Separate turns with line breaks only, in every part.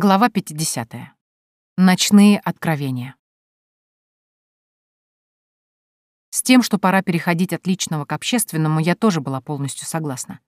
Глава 50. Ночные откровения. С тем, что пора переходить от личного к общественному, я тоже была полностью согласна.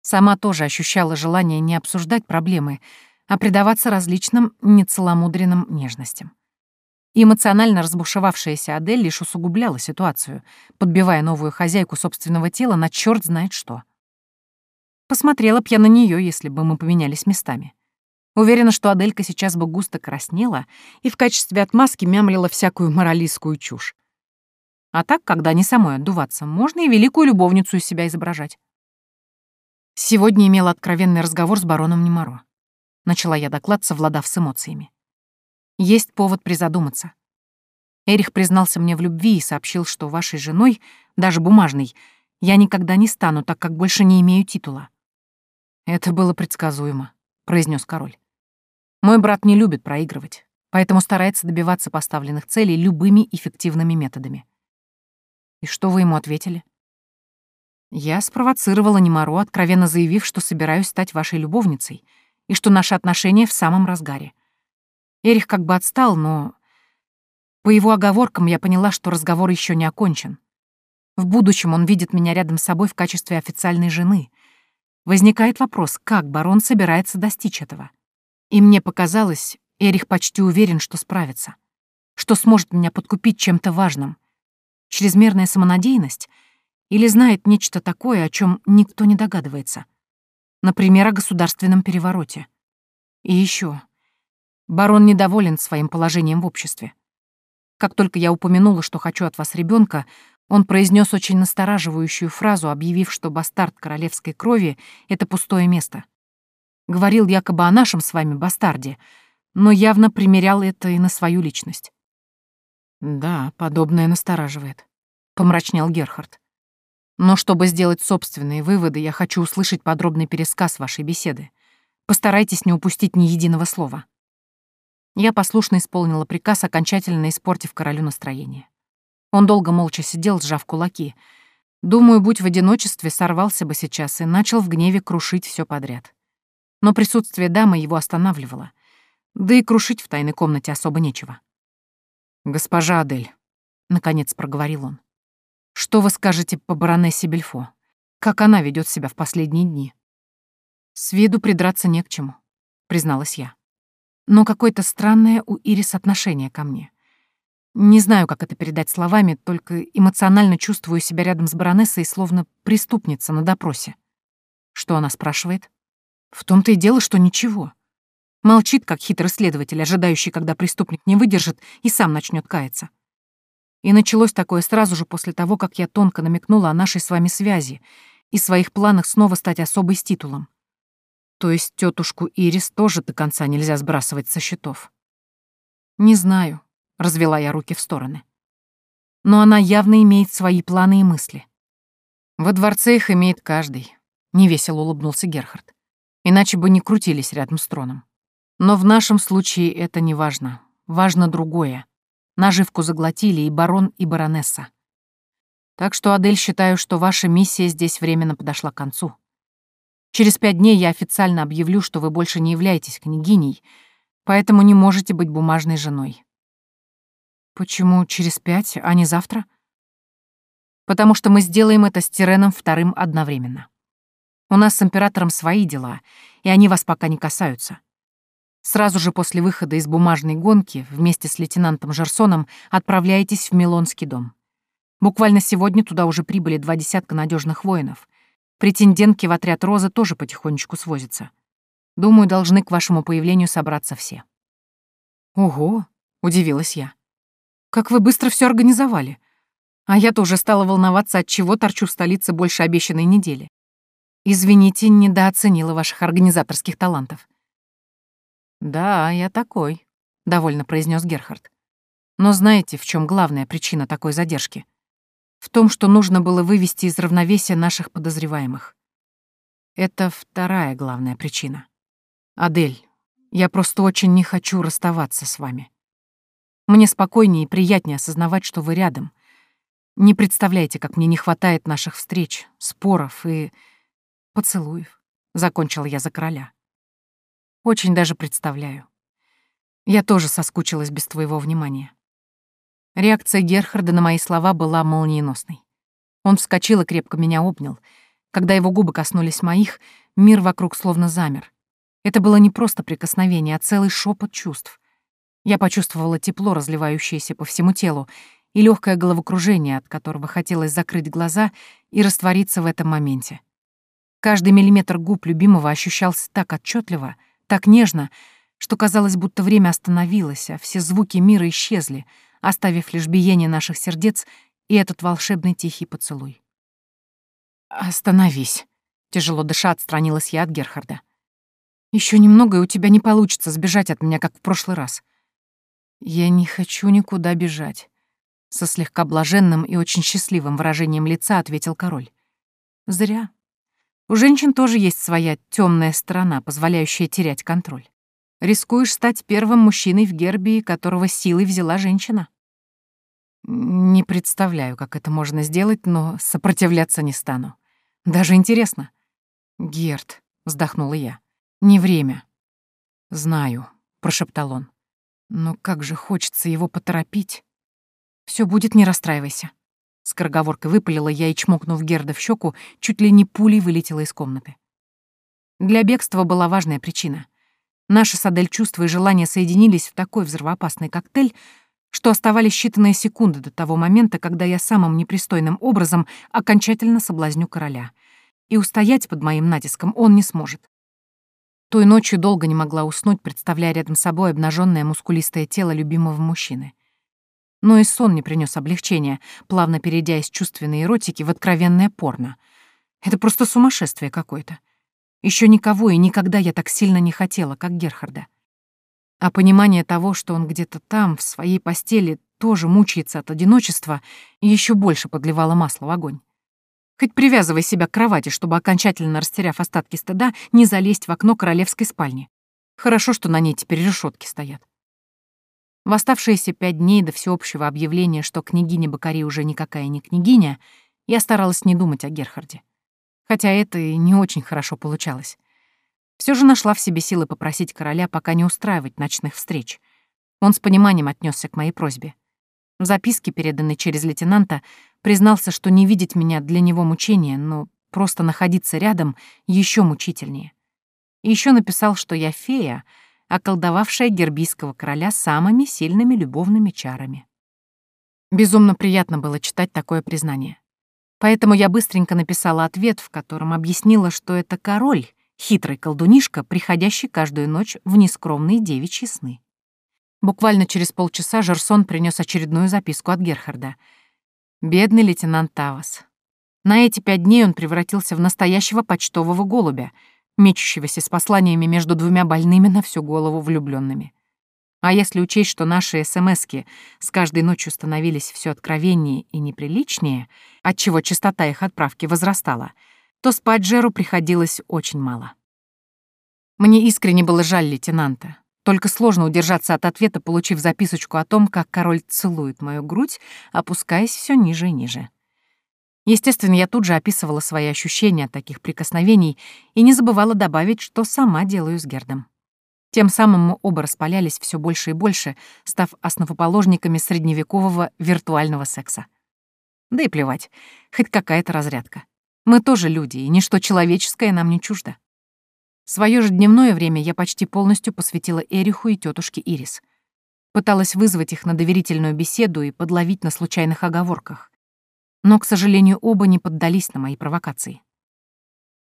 Сама тоже ощущала желание не обсуждать проблемы, а предаваться различным нецеломудренным нежностям. Эмоционально разбушевавшаяся Адель лишь усугубляла ситуацию, подбивая новую хозяйку собственного тела на черт знает что. Посмотрела б я на нее, если бы мы поменялись местами. Уверена, что Аделька сейчас бы густо краснела и в качестве отмазки мямлила всякую моралистскую чушь. А так, когда не самой отдуваться, можно и великую любовницу из себя изображать. Сегодня имела откровенный разговор с бароном Немаро. Начала я доклад, совладав с эмоциями. Есть повод призадуматься. Эрих признался мне в любви и сообщил, что вашей женой, даже бумажной, я никогда не стану, так как больше не имею титула. Это было предсказуемо, произнес король. Мой брат не любит проигрывать, поэтому старается добиваться поставленных целей любыми эффективными методами. И что вы ему ответили? Я спровоцировала Немару, откровенно заявив, что собираюсь стать вашей любовницей и что наши отношения в самом разгаре. Эрих как бы отстал, но... По его оговоркам я поняла, что разговор еще не окончен. В будущем он видит меня рядом с собой в качестве официальной жены. Возникает вопрос, как барон собирается достичь этого? И мне показалось, Эрих почти уверен, что справится, что сможет меня подкупить чем-то важным. Чрезмерная самонадеянность или знает нечто такое, о чем никто не догадывается. Например, о государственном перевороте. И еще. Барон недоволен своим положением в обществе. Как только я упомянула, что хочу от вас ребенка, он произнес очень настораживающую фразу, объявив, что бастард королевской крови — это пустое место. Говорил якобы о нашем с вами бастарде, но явно примерял это и на свою личность. «Да, подобное настораживает», — помрачнел Герхард. «Но чтобы сделать собственные выводы, я хочу услышать подробный пересказ вашей беседы. Постарайтесь не упустить ни единого слова». Я послушно исполнила приказ, окончательно испортив королю настроение. Он долго молча сидел, сжав кулаки. Думаю, будь в одиночестве, сорвался бы сейчас и начал в гневе крушить все подряд но присутствие дамы его останавливало. Да и крушить в тайной комнате особо нечего. «Госпожа Адель», — наконец проговорил он, — «что вы скажете по баронессе Бельфо? Как она ведет себя в последние дни?» «С виду придраться не к чему», — призналась я. «Но какое-то странное у Ирис отношение ко мне. Не знаю, как это передать словами, только эмоционально чувствую себя рядом с баронессой, словно преступница на допросе». Что она спрашивает? В том-то и дело, что ничего. Молчит, как хитрый следователь, ожидающий, когда преступник не выдержит и сам начнет каяться. И началось такое сразу же после того, как я тонко намекнула о нашей с вами связи и своих планах снова стать особой с титулом. То есть тетушку Ирис тоже до конца нельзя сбрасывать со счетов. Не знаю, развела я руки в стороны. Но она явно имеет свои планы и мысли. Во дворце их имеет каждый, невесело улыбнулся Герхард иначе бы не крутились рядом с троном. Но в нашем случае это не важно. Важно другое. Наживку заглотили и барон, и баронесса. Так что, Адель, считаю, что ваша миссия здесь временно подошла к концу. Через пять дней я официально объявлю, что вы больше не являетесь княгиней, поэтому не можете быть бумажной женой. Почему через пять, а не завтра? Потому что мы сделаем это с Тиреном вторым одновременно. У нас с императором свои дела, и они вас пока не касаются. Сразу же после выхода из бумажной гонки вместе с лейтенантом Жерсоном отправляетесь в Милонский дом. Буквально сегодня туда уже прибыли два десятка надежных воинов. Претендентки в отряд Розы тоже потихонечку свозятся. Думаю, должны к вашему появлению собраться все. Ого, удивилась я. Как вы быстро все организовали. А я тоже стала волноваться, от чего торчу в столице больше обещанной недели. Извините, недооценила ваших организаторских талантов. Да, я такой, довольно произнес Герхард. Но знаете, в чем главная причина такой задержки? В том, что нужно было вывести из равновесия наших подозреваемых. Это вторая главная причина. Адель, я просто очень не хочу расставаться с вами. Мне спокойнее и приятнее осознавать, что вы рядом. Не представляете, как мне не хватает наших встреч, споров и поцелуев. Закончила я за короля. Очень даже представляю. Я тоже соскучилась без твоего внимания. Реакция Герхарда на мои слова была молниеносной. Он вскочил и крепко меня обнял. Когда его губы коснулись моих, мир вокруг словно замер. Это было не просто прикосновение, а целый шепот чувств. Я почувствовала тепло, разливающееся по всему телу, и легкое головокружение, от которого хотелось закрыть глаза и раствориться в этом моменте. Каждый миллиметр губ любимого ощущался так отчетливо, так нежно, что казалось, будто время остановилось, а все звуки мира исчезли, оставив лишь биение наших сердец и этот волшебный тихий поцелуй. «Остановись», — тяжело дыша отстранилась я от Герхарда. Еще немного, и у тебя не получится сбежать от меня, как в прошлый раз». «Я не хочу никуда бежать», — со слегка блаженным и очень счастливым выражением лица ответил король. «Зря. У женщин тоже есть своя темная сторона, позволяющая терять контроль. Рискуешь стать первым мужчиной в Гербии, которого силой взяла женщина. Не представляю, как это можно сделать, но сопротивляться не стану. Даже интересно. Герт, вздохнула я. Не время. Знаю, прошептал он. Но как же хочется его поторопить. Все будет, не расстраивайся. Скороговоркой выпалила я и, чмокнув Герда в щеку, чуть ли не пулей вылетела из комнаты. Для бегства была важная причина. Наши с Адель чувства и желания соединились в такой взрывоопасный коктейль, что оставались считанные секунды до того момента, когда я самым непристойным образом окончательно соблазню короля. И устоять под моим натиском он не сможет. Той ночью долго не могла уснуть, представляя рядом собой обнаженное мускулистое тело любимого мужчины. Но и сон не принес облегчения, плавно перейдя из чувственной эротики в откровенное порно. Это просто сумасшествие какое-то. Еще никого и никогда я так сильно не хотела, как Герхарда. А понимание того, что он где-то там, в своей постели, тоже мучается от одиночества, еще больше подливало масло в огонь. Хоть привязывай себя к кровати, чтобы, окончательно растеряв остатки стыда, не залезть в окно королевской спальни. Хорошо, что на ней теперь решетки стоят. В оставшиеся пять дней до всеобщего объявления, что княгиня Бакари уже никакая не княгиня, я старалась не думать о Герхарде хотя это и не очень хорошо получалось. Все же нашла в себе силы попросить короля пока не устраивать ночных встреч. Он с пониманием отнесся к моей просьбе. В записке, переданной через лейтенанта, признался, что не видеть меня для него мучения, но просто находиться рядом еще мучительнее. И еще написал, что я фея, околдовавшая гербийского короля самыми сильными любовными чарами. Безумно приятно было читать такое признание. Поэтому я быстренько написала ответ, в котором объяснила, что это король, хитрый колдунишка, приходящий каждую ночь в нескромные девичьи сны. Буквально через полчаса Жерсон принес очередную записку от Герхарда. «Бедный лейтенант Тавас. На эти пять дней он превратился в настоящего почтового голубя, мечущегося с посланиями между двумя больными на всю голову влюбленными. А если учесть, что наши СМСки с каждой ночью становились все откровеннее и неприличнее, отчего частота их отправки возрастала, то спать Джеру приходилось очень мало. Мне искренне было жаль лейтенанта. Только сложно удержаться от ответа, получив записочку о том, как король целует мою грудь, опускаясь все ниже и ниже. Естественно, я тут же описывала свои ощущения от таких прикосновений и не забывала добавить, что сама делаю с Гердом. Тем самым мы оба распалялись все больше и больше, став основоположниками средневекового виртуального секса. Да и плевать, хоть какая-то разрядка. Мы тоже люди, и ничто человеческое нам не чуждо. Своё же дневное время я почти полностью посвятила Эриху и тетушке Ирис. Пыталась вызвать их на доверительную беседу и подловить на случайных оговорках. Но, к сожалению, оба не поддались на мои провокации.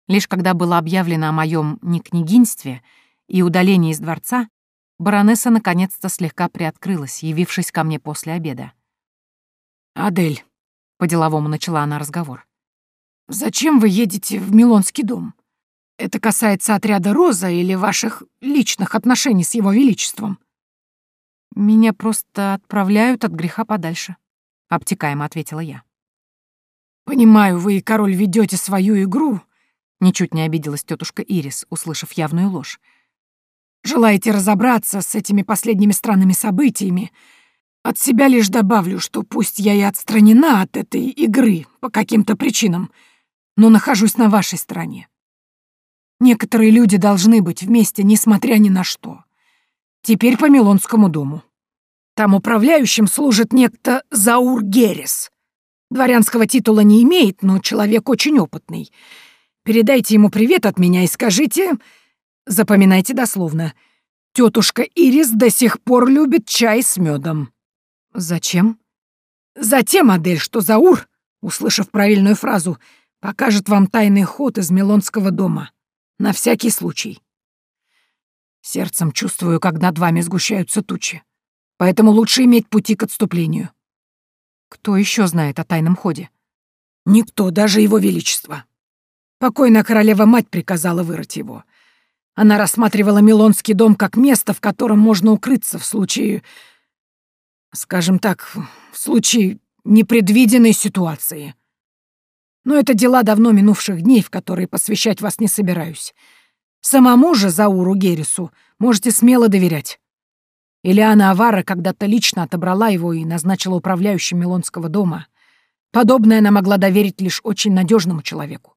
Лишь когда было объявлено о моем некнягинстве — и удаления из дворца, баронесса наконец-то слегка приоткрылась, явившись ко мне после обеда. «Адель», — по-деловому начала она разговор, — «зачем вы едете в Милонский дом? Это касается отряда Роза или ваших личных отношений с его величеством?» «Меня просто отправляют от греха подальше», — обтекаемо ответила я. «Понимаю, вы король ведете свою игру», — ничуть не обиделась тетушка Ирис, услышав явную ложь. Желаете разобраться с этими последними странными событиями? От себя лишь добавлю, что пусть я и отстранена от этой игры по каким-то причинам, но нахожусь на вашей стороне.
Некоторые люди должны быть вместе, несмотря ни на что. Теперь по Милонскому дому. Там управляющим служит некто Заур Герес. Дворянского титула не имеет, но человек очень опытный. Передайте ему привет от меня и скажите... Запоминайте дословно. Тетушка Ирис до сих пор любит чай с медом.
Зачем?
Затем, Адель, что Заур, услышав правильную фразу, покажет вам тайный ход из Милонского дома. На всякий случай. Сердцем чувствую, как над вами сгущаются тучи. Поэтому лучше иметь пути к отступлению.
Кто еще знает о тайном ходе?
Никто, даже его величество. Покойная королева-мать приказала вырыть его. Она рассматривала Милонский дом как место, в котором можно укрыться в случае... Скажем так, в случае непредвиденной ситуации. Но это дела давно минувших дней, в которые посвящать вас не собираюсь. Самому же Зауру Герису можете смело доверять. Ильяна Авара когда-то лично отобрала его и назначила управляющим Милонского дома. Подобное она могла доверить лишь очень надежному человеку.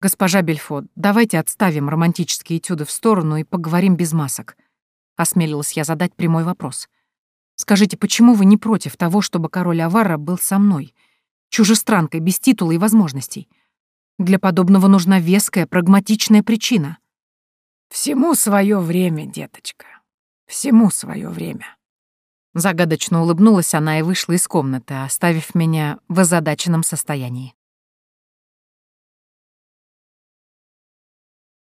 «Госпожа Бельфо, давайте отставим романтические этюды в сторону и поговорим без масок», — осмелилась я задать прямой вопрос. «Скажите, почему вы не против того, чтобы король Авара был со мной, чужестранкой, без титула и возможностей? Для подобного нужна веская, прагматичная причина».
«Всему свое время, деточка», Всему свое время.
Загадочно улыбнулась она и вышла из комнаты, оставив меня в озадаченном состоянии.